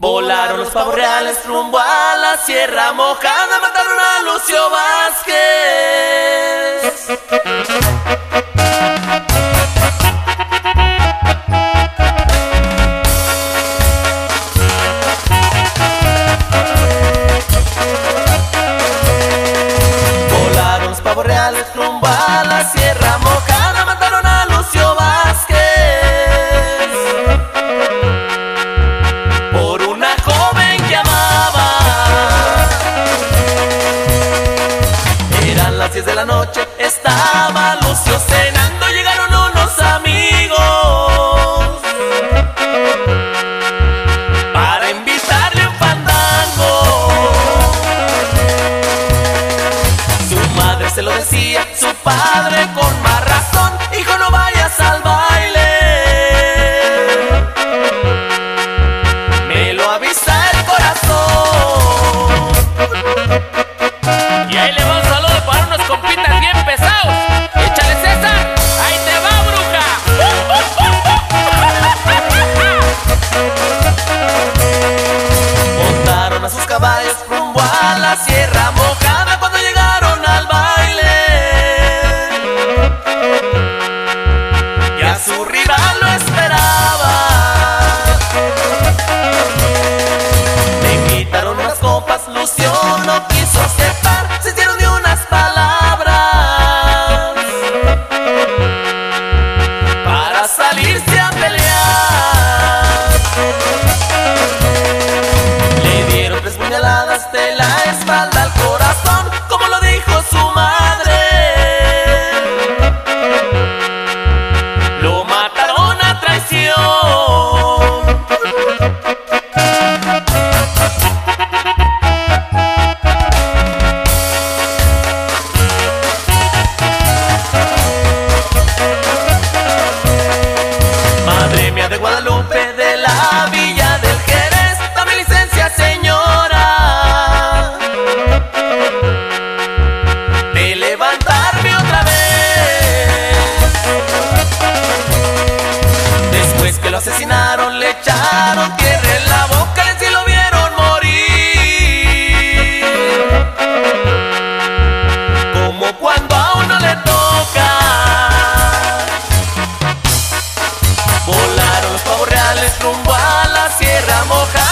Volaron los pavos reales rumbo a la Sierra Mojada, mataron a Lucio Vázquez. Rumbo a la la noche, estaba Lucio cenando, llegaron unos amigos para invitarle un fandango. Su madre se lo decía, su padre con más razón, hijo no vayas salir. Asesinaron, le echaron tierra en la boca y si lo vieron morir. Como cuando a uno le toca. Volaron los pavos reales rumbo a la sierra mojada.